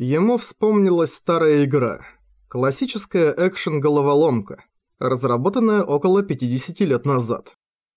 Ему вспомнилась старая игра. Классическая экшен-головоломка, разработанная около 50 лет назад,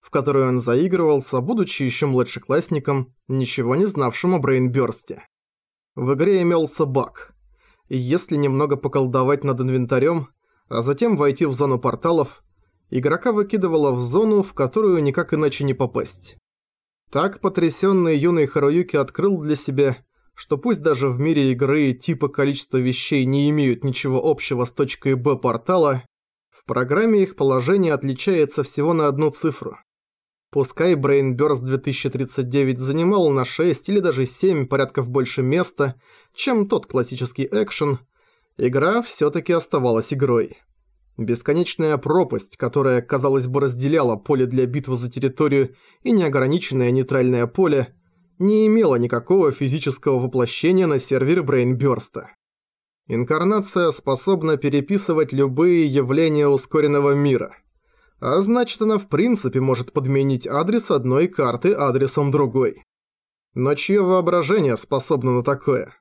в которую он заигрывался, будучи еще младшеклассником, ничего не знавшим о брейнбёрсте. В игре имелся баг. И если немного поколдовать над инвентарем, а затем войти в зону порталов, игрока выкидывало в зону, в которую никак иначе не попасть. Так потрясенный юный Харуюки открыл для себя, что пусть даже в мире игры типа количество вещей не имеют ничего общего с точкой Б портала, в программе их положение отличается всего на одну цифру. Пускай Brainburst 2039 занимал на 6 или даже 7 порядков больше места, чем тот классический экшен, игра всё-таки оставалась игрой. Бесконечная пропасть, которая, казалось бы, разделяла поле для битвы за территорию и неограниченное нейтральное поле, не имела никакого физического воплощения на сервере Brainburst. Инкарнация способна переписывать любые явления ускоренного мира – а значит она в принципе может подменить адрес одной карты адресом другой. Но чье воображение способно на такое?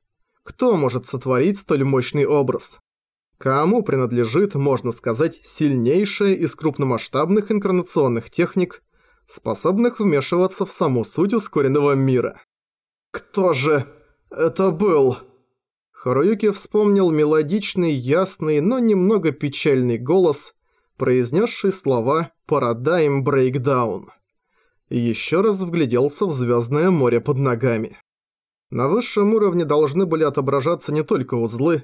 Кто может сотворить столь мощный образ? Кому принадлежит, можно сказать, сильнейшая из крупномасштабных инкарнационных техник, способных вмешиваться в саму суть ускоренного мира? «Кто же это был?» Харуюки вспомнил мелодичный, ясный, но немного печальный голос, произнесший слова «Paradigm Breakdown». И еще раз вгляделся в звездное море под ногами. На высшем уровне должны были отображаться не только узлы,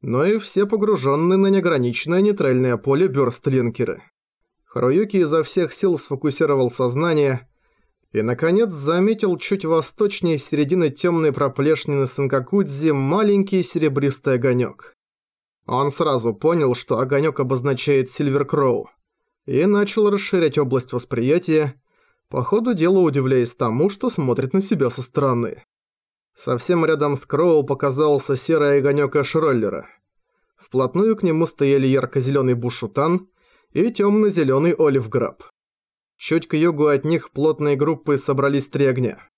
но и все погруженные на неограниченное нейтральное поле бёрстлинкеры. Харуюки изо всех сил сфокусировал сознание и, наконец, заметил чуть восточнее середины темной проплешнины Санкакудзи маленький серебристый огонек. Он сразу понял, что огонек обозначает Сильверкроу, и начал расширять область восприятия, по ходу дела удивляясь тому, что смотрит на себя со стороны. Совсем рядом с Кроу показался серый огонек Эшроллера. Вплотную к нему стояли ярко-зеленый Бушутан и темно-зеленый Оливграб. Чуть к югу от них плотной группой собрались три огня.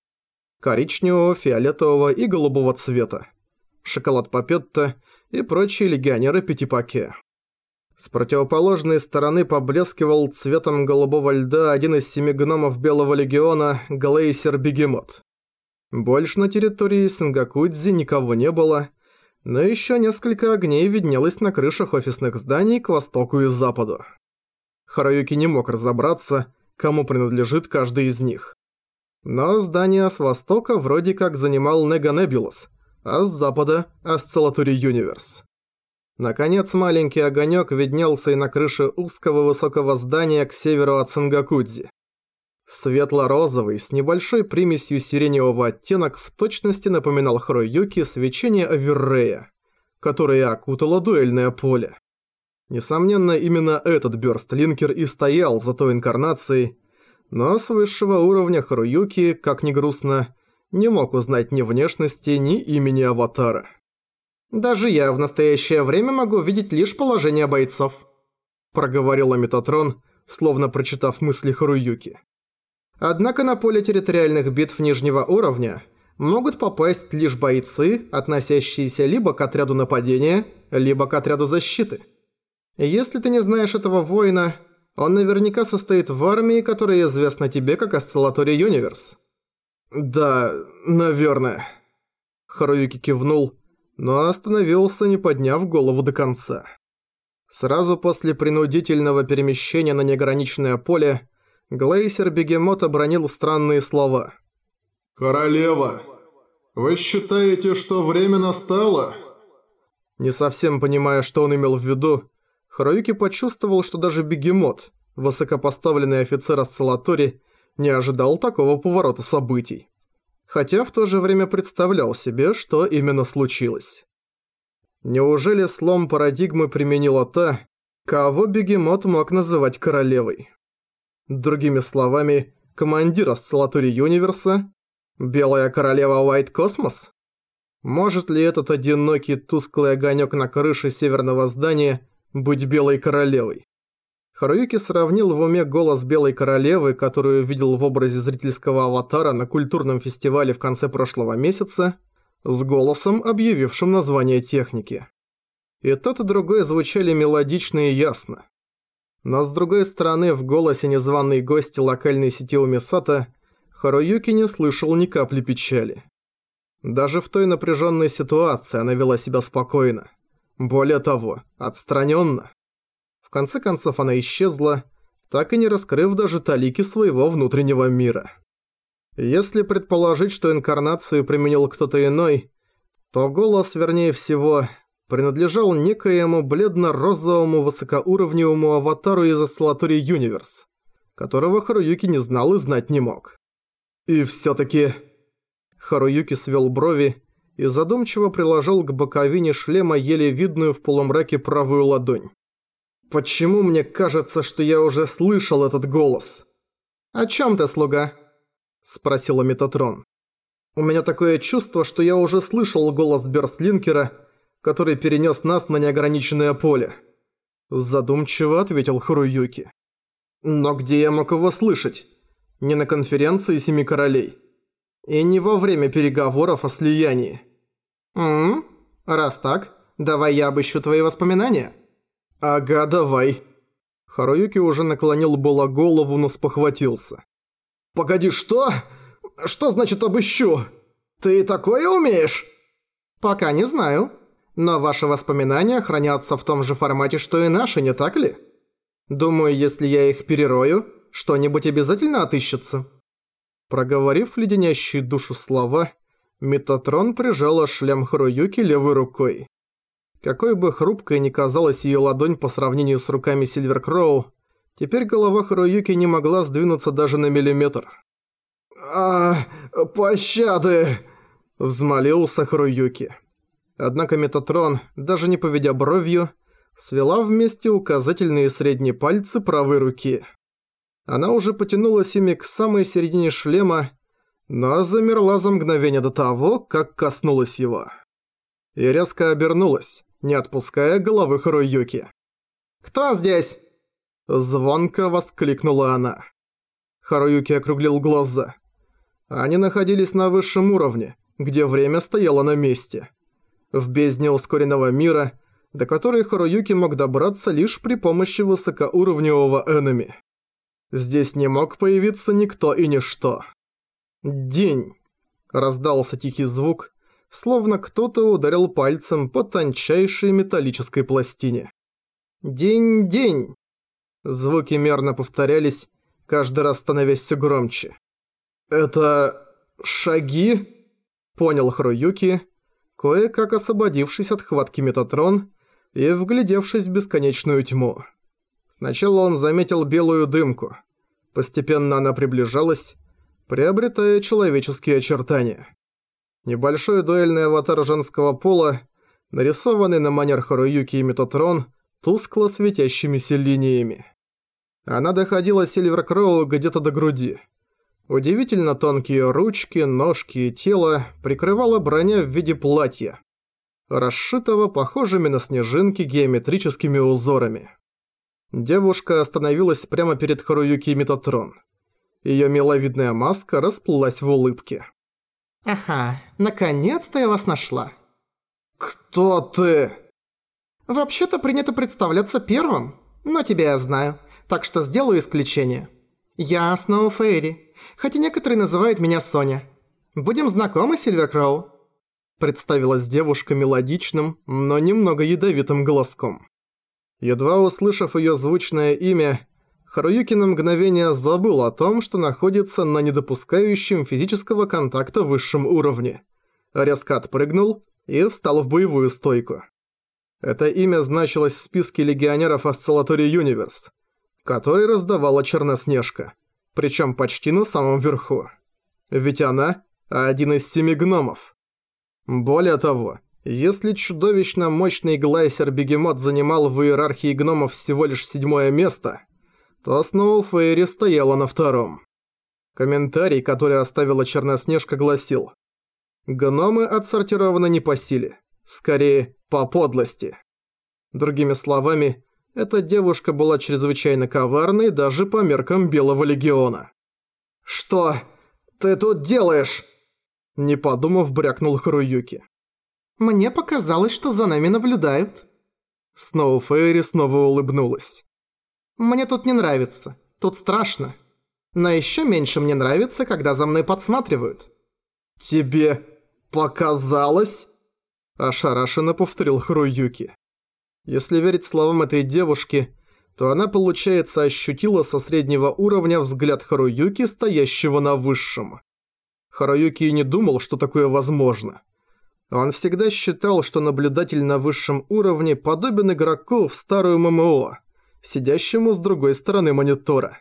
Коричневого, фиолетового и голубого цвета. Шоколад Папетта и прочие легионеры Пятипаке. С противоположной стороны поблескивал цветом голубого льда один из семи гномов Белого Легиона Глейсер Бегемот. Больше на территории Сангакудзи никого не было, но еще несколько огней виднелось на крышах офисных зданий к востоку и западу. Хараюки не мог разобраться, кому принадлежит каждый из них. Но здание с востока вроде как занимал Неганебулос, а с запада – Осциллатури Юниверс. Наконец маленький огонек виднелся и на крыше узкого высокого здания к северу от Сангакудзи. Светло-розовый, с небольшой примесью сиреневого оттенок в точности напоминал Хроюки свечение Аверрея, которое окутало дуэльное поле. Несомненно, именно этот бёрстлинкер и стоял за той инкарнацией, но с высшего уровня Харуюки, как ни грустно, не мог узнать ни внешности, ни имени аватара. «Даже я в настоящее время могу видеть лишь положение бойцов», проговорила Метатрон, словно прочитав мысли Харуюки. «Однако на поле территориальных битв нижнего уровня могут попасть лишь бойцы, относящиеся либо к отряду нападения, либо к отряду защиты. Если ты не знаешь этого воина, он наверняка состоит в армии, которая известна тебе как Осциллатори Юниверс. «Да, наверное». Харуюки кивнул, но остановился, не подняв голову до конца. Сразу после принудительного перемещения на неограниченное поле, Глейсер Бегемот обронил странные слова. «Королева, вы считаете, что время настало?» Не совсем понимая, что он имел в виду, Харуюки почувствовал, что даже Бегемот, высокопоставленный офицер Ассалатори, не ожидал такого поворота событий. Хотя в то же время представлял себе, что именно случилось. Неужели слом парадигмы применила та, кого бегемот мог называть королевой? Другими словами, командир Ассалатури Юниверса? Белая королева Уайт Космос? Может ли этот одинокий тусклый огонек на крыше северного здания быть белой королевой? Харуюки сравнил в уме голос Белой Королевы, которую видел в образе зрительского аватара на культурном фестивале в конце прошлого месяца, с голосом, объявившим название техники. И тот и другой звучали мелодично и ясно. Но с другой стороны, в голосе незваной гости локальной сети Умисата Харуюки не слышал ни капли печали. Даже в той напряженной ситуации она вела себя спокойно. Более того, отстраненно. В конце концов она исчезла, так и не раскрыв даже талики своего внутреннего мира. Если предположить, что инкарнацию применил кто-то иной, то голос, вернее всего, принадлежал некоему бледно-розовому высокоуровневому аватару из Осциллатории Юниверс, которого Харуюки не знал и знать не мог. И всё-таки... Харуюки свел брови и задумчиво приложил к боковине шлема еле видную в полумраке правую ладонь. «Почему мне кажется, что я уже слышал этот голос?» «О чем ты, слуга?» – спросила Метатрон. «У меня такое чувство, что я уже слышал голос Берстлинкера, который перенес нас на неограниченное поле». Задумчиво ответил Харуюки. «Но где я мог его слышать? Не на конференции Семи Королей. И не во время переговоров о слиянии». «Ммм, раз так, давай я обыщу твои воспоминания». «Ага, давай». Харуюки уже наклонил было голову, но спохватился. «Погоди, что? Что значит обыщу? Ты такое умеешь?» «Пока не знаю. Но ваши воспоминания хранятся в том же формате, что и наши, не так ли? Думаю, если я их перерою, что-нибудь обязательно отыщется». Проговорив леденящие душу слова, Метатрон прижала шлем Харуюки левой рукой. Какой бы хрупкой ни казалась её ладонь по сравнению с руками Сильверкроу, теперь голова Харуюки не могла сдвинуться даже на миллиметр. «А, пощады!» – взмолился Харуюки. Однако Метатрон, даже не поведя бровью, свела вместе указательные и средние пальцы правой руки. Она уже потянулась ими к самой середине шлема, но замерла за мгновение до того, как коснулась его. И резко обернулась, не отпуская головы Харуюки. «Кто здесь?» Звонко воскликнула она. Харуюки округлил глаза. Они находились на высшем уровне, где время стояло на месте. В бездне ускоренного мира, до которой Харуюки мог добраться лишь при помощи высокоуровневого энеми. Здесь не мог появиться никто и ничто. «День!» – раздался тихий звук, словно кто-то ударил пальцем по тончайшей металлической пластине. «День, день!» Звуки мерно повторялись, каждый раз становясь все громче. «Это... шаги?» Понял Хруюки, кое-как освободившись от хватки Метатрон и вглядевшись в бесконечную тьму. Сначала он заметил белую дымку. Постепенно она приближалась, приобретая человеческие очертания. Небольшой дуэльный аватар женского пола, нарисованный на манер Харуюки и Метатрон, тускло светящимися линиями. Она доходила Сильверкроу где-то до груди. Удивительно тонкие ручки, ножки и тело прикрывала броня в виде платья, расшитого похожими на снежинки геометрическими узорами. Девушка остановилась прямо перед Харуюки Метатрон. Её миловидная маска расплылась в улыбке. «Ага, наконец-то я вас нашла». «Кто ты?» «Вообще-то принято представляться первым, но тебя я знаю, так что сделаю исключение. Я Сноу Фейри, хотя некоторые называют меня Соня. Будем знакомы, Сильверкроу?» Представилась девушка мелодичным, но немного ядовитым голоском. Едва услышав её звучное имя, Харуюки на мгновение забыл о том, что находится на недопускающем физического контакта высшем уровне. Резко отпрыгнул и встал в боевую стойку. Это имя значилось в списке легионеров Осциллатории Юниверс, который раздавала Черноснежка, причем почти на самом верху. Ведь она – один из семи гномов. Более того, если чудовищно мощный глайсер-бегемот занимал в иерархии гномов всего лишь седьмое место – то Фейри стояла на втором. Комментарий, который оставила Черноснежка, гласил «Гномы отсортированы не по силе, скорее по подлости». Другими словами, эта девушка была чрезвычайно коварной даже по меркам Белого Легиона. «Что ты тут делаешь?» Не подумав, брякнул Харуюки. «Мне показалось, что за нами наблюдают». Сноу Фейри снова улыбнулась. «Мне тут не нравится. Тут страшно. Но ещё меньше мне нравится, когда за мной подсматривают». «Тебе показалось?» Ошарашенно повторил Харуюки. Если верить словам этой девушки, то она, получается, ощутила со среднего уровня взгляд Харуюки, стоящего на высшем. Харуюки и не думал, что такое возможно. Он всегда считал, что наблюдатель на высшем уровне подобен игроку в старую ММО, сидящему с другой стороны монитора.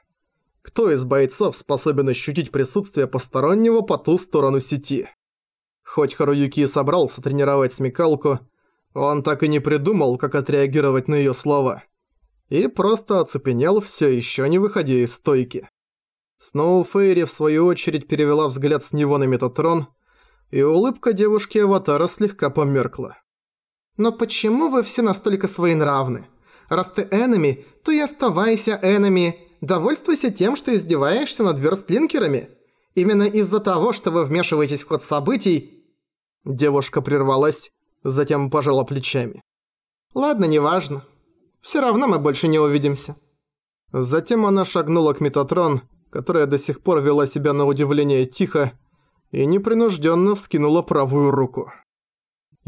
Кто из бойцов способен ощутить присутствие постороннего по ту сторону сети? Хоть Харуюки и собрался тренировать смекалку, он так и не придумал, как отреагировать на её слова. И просто оцепенел, всё ещё не выходя из стойки. Сноу Фейри в свою очередь перевела взгляд с него на Метатрон, и улыбка девушки-аватара слегка померкла. «Но почему вы все настолько своенравны? Раз ты энеми, то и оставайся энеми. Довольствуйся тем, что издеваешься над верстлинкерами. Именно из-за того, что вы вмешиваетесь в ход событий, Девушка прервалась, затем пожала плечами. «Ладно, неважно. Всё равно мы больше не увидимся». Затем она шагнула к Метатрон, которая до сих пор вела себя на удивление тихо, и непринужденно вскинула правую руку.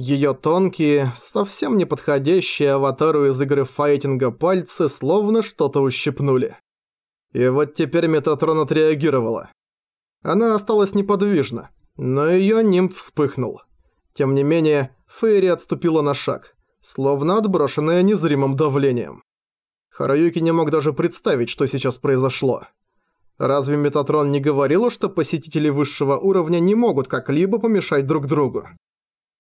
Её тонкие, совсем не подходящие аватару из игры файтинга пальцы словно что-то ущипнули. И вот теперь Метатрон отреагировала. Она осталась неподвижна, но её нимб вспыхнул. Тем не менее, Фейри отступила на шаг, словно отброшенная незримым давлением. Хараюки не мог даже представить, что сейчас произошло. Разве Метатрон не говорила, что посетители высшего уровня не могут как-либо помешать друг другу?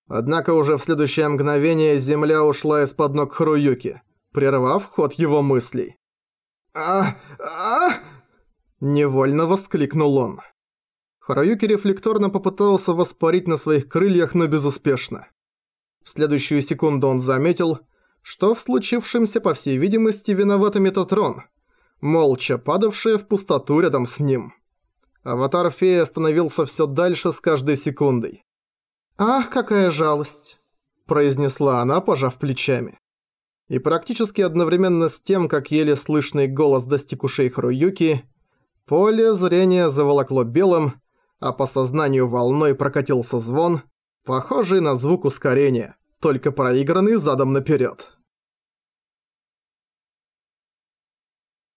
Однако уже в следующее мгновение земля ушла из-под ног Харуюки, прервав ход его мыслей. а а Невольно воскликнул он. Хараюки рефлекторно попытался воспарить на своих крыльях, но безуспешно. В следующую секунду он заметил, что в случившемся, по всей видимости, виноват Метатрон, молча падавшая в пустоту рядом с ним. Аватар феи становился все дальше с каждой секундой. «Ах, какая жалость!» – произнесла она, пожав плечами. И практически одновременно с тем, как еле слышный голос достиг ушей Харуюки, поле зрения заволокло белым, а по сознанию волной прокатился звон, похожий на звук ускорения, только проигранный задом наперед.